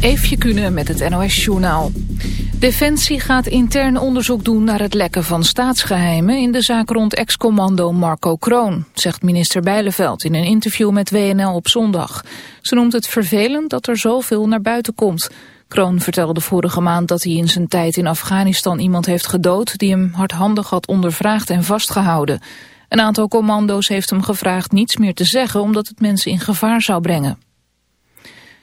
Eefje Kunnen met het NOS-journaal. Defensie gaat intern onderzoek doen naar het lekken van staatsgeheimen... in de zaak rond ex-commando Marco Kroon, zegt minister Bijleveld... in een interview met WNL op zondag. Ze noemt het vervelend dat er zoveel naar buiten komt. Kroon vertelde vorige maand dat hij in zijn tijd in Afghanistan iemand heeft gedood... die hem hardhandig had ondervraagd en vastgehouden. Een aantal commando's heeft hem gevraagd niets meer te zeggen... omdat het mensen in gevaar zou brengen.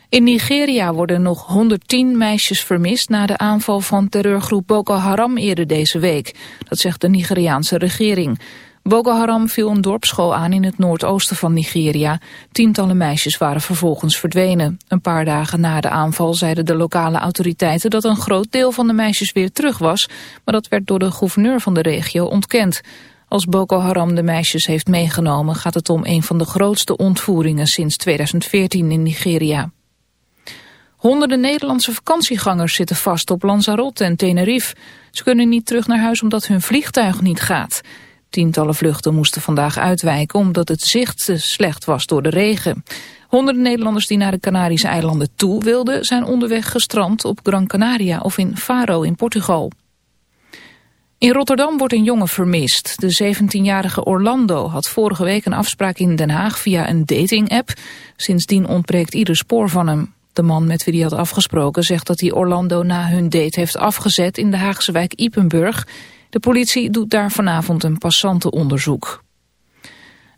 In Nigeria worden nog 110 meisjes vermist na de aanval van terreurgroep Boko Haram eerder deze week. Dat zegt de Nigeriaanse regering. Boko Haram viel een dorpsschool aan in het noordoosten van Nigeria. Tientallen meisjes waren vervolgens verdwenen. Een paar dagen na de aanval zeiden de lokale autoriteiten dat een groot deel van de meisjes weer terug was, maar dat werd door de gouverneur van de regio ontkend. Als Boko Haram de meisjes heeft meegenomen gaat het om een van de grootste ontvoeringen sinds 2014 in Nigeria. Honderden Nederlandse vakantiegangers zitten vast op Lanzarote en Tenerife. Ze kunnen niet terug naar huis omdat hun vliegtuig niet gaat. Tientallen vluchten moesten vandaag uitwijken omdat het zicht slecht was door de regen. Honderden Nederlanders die naar de Canarische eilanden toe wilden... zijn onderweg gestrand op Gran Canaria of in Faro in Portugal. In Rotterdam wordt een jongen vermist. De 17-jarige Orlando had vorige week een afspraak in Den Haag via een dating-app. Sindsdien ontbreekt ieder spoor van hem. De man met wie hij had afgesproken zegt dat hij Orlando na hun date heeft afgezet in de Haagse wijk Ipenburg. De politie doet daar vanavond een passantenonderzoek.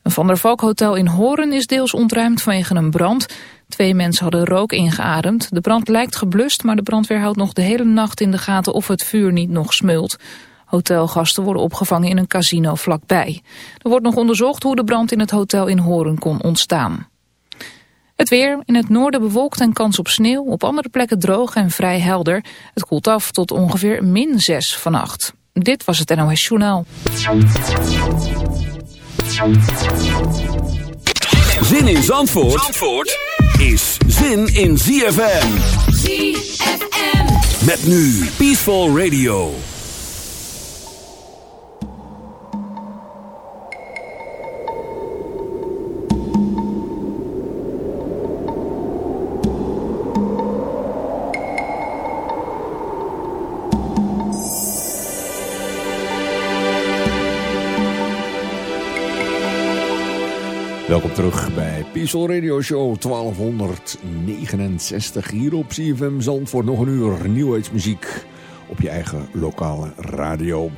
Een Van der Valk hotel in Horen is deels ontruimd vanwege een brand. Twee mensen hadden rook ingeademd. De brand lijkt geblust, maar de brandweer houdt nog de hele nacht in de gaten of het vuur niet nog smult. Hotelgasten worden opgevangen in een casino vlakbij. Er wordt nog onderzocht hoe de brand in het hotel in Horen kon ontstaan. Het weer, in het noorden bewolkt en kans op sneeuw, op andere plekken droog en vrij helder. Het koelt af tot ongeveer min 6 vannacht. Dit was het NOS Journaal. Zin in Zandvoort, Zandvoort is zin in ZFM. ZFM. Met nu Peaceful Radio. Welkom terug bij Peaceful Radio Show 1269 hier op CFM Zandvoort. Nog een uur nieuwheidsmuziek op je eigen lokale radio.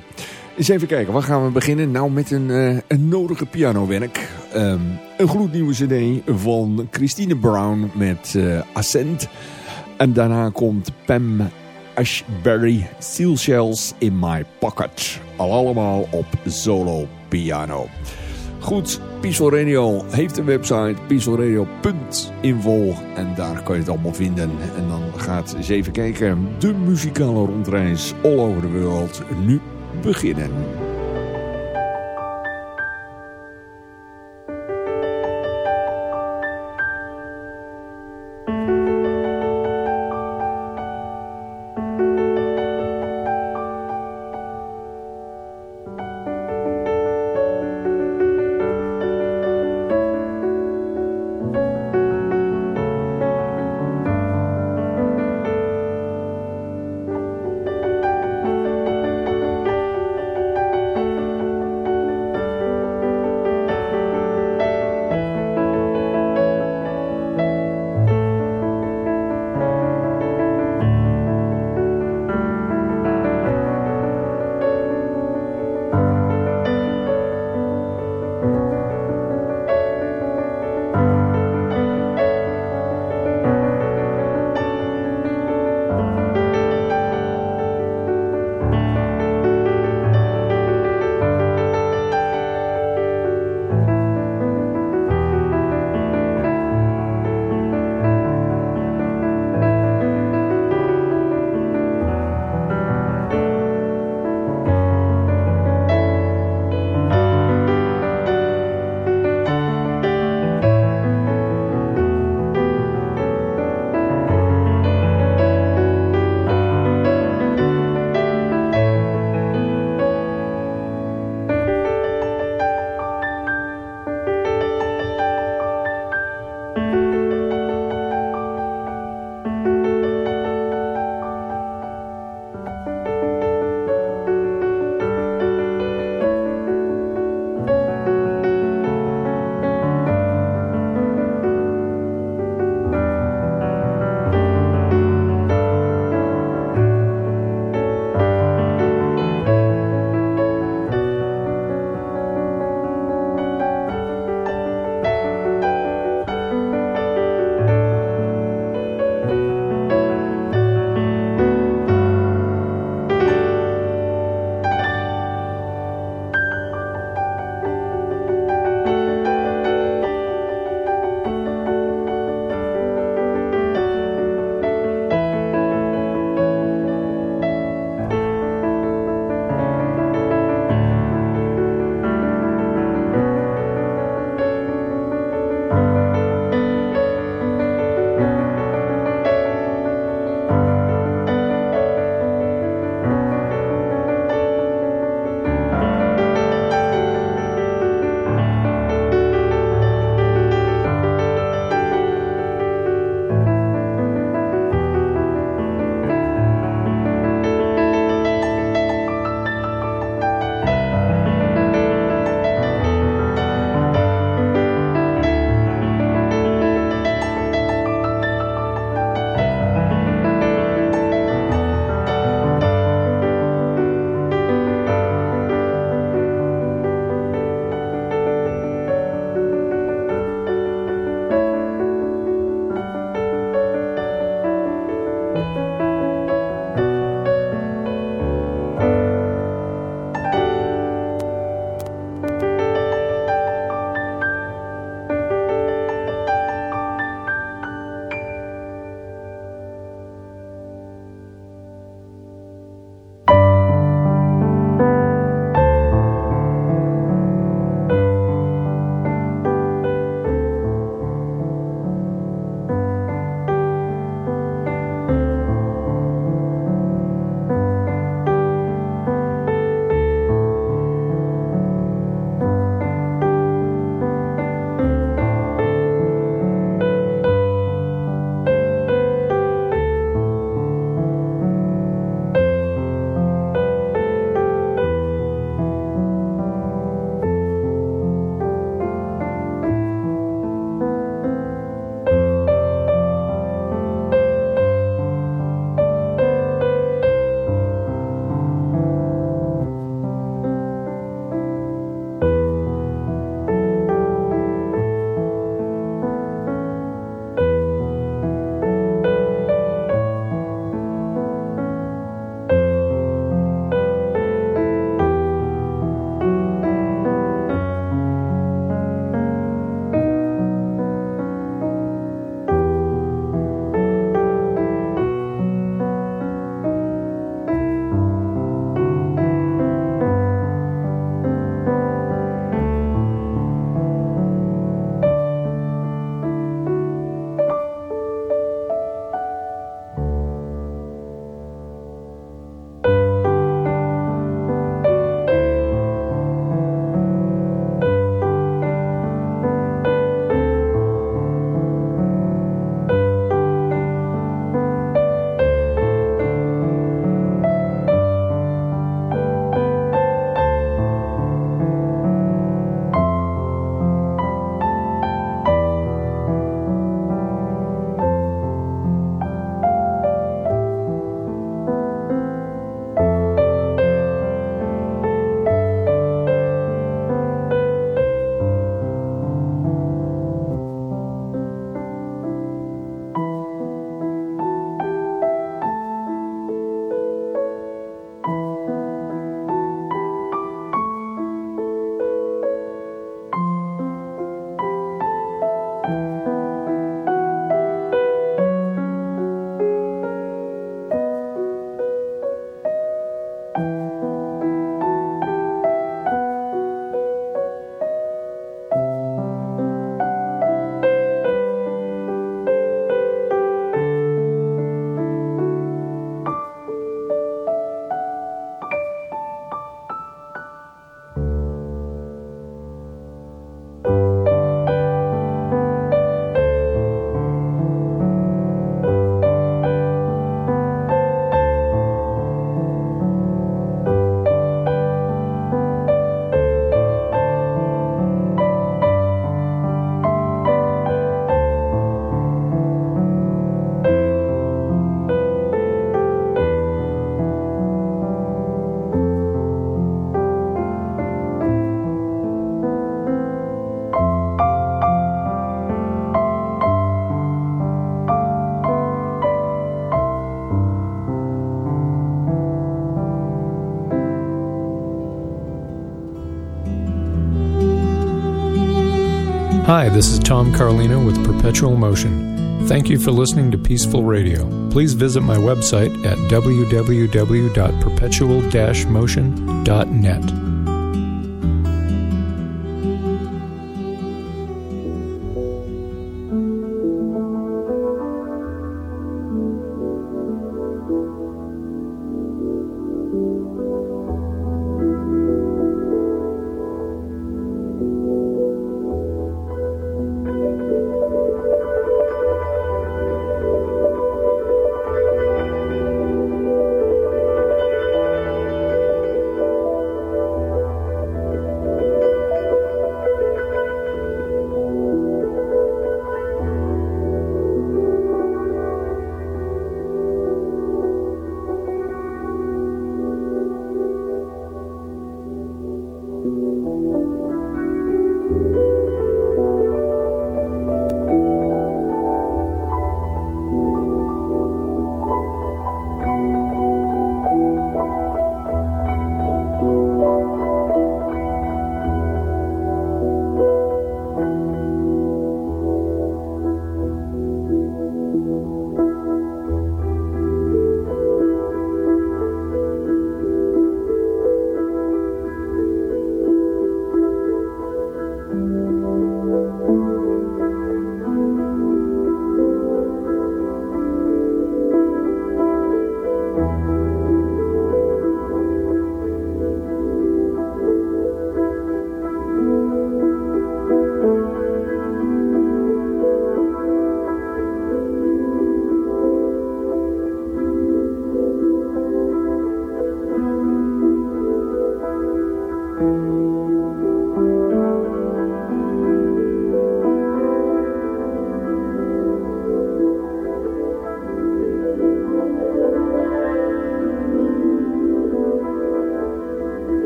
Eens even kijken, waar gaan we beginnen? Nou met een, uh, een nodige pianowerk. Um, een gloednieuwe cd van Christine Brown met uh, Ascent. En daarna komt Pam Ashbury, Seal Shells in My Pocket. Al allemaal op solo piano. Goed, Peaceful Radio heeft een website, peacefulradio.info. En daar kan je het allemaal vinden. En dan gaat eens even kijken. De muzikale rondreis all over the world nu beginnen. Hi, this is Tom Carlino with Perpetual Motion. Thank you for listening to Peaceful Radio. Please visit my website at www.perpetual-motion.net.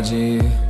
energy.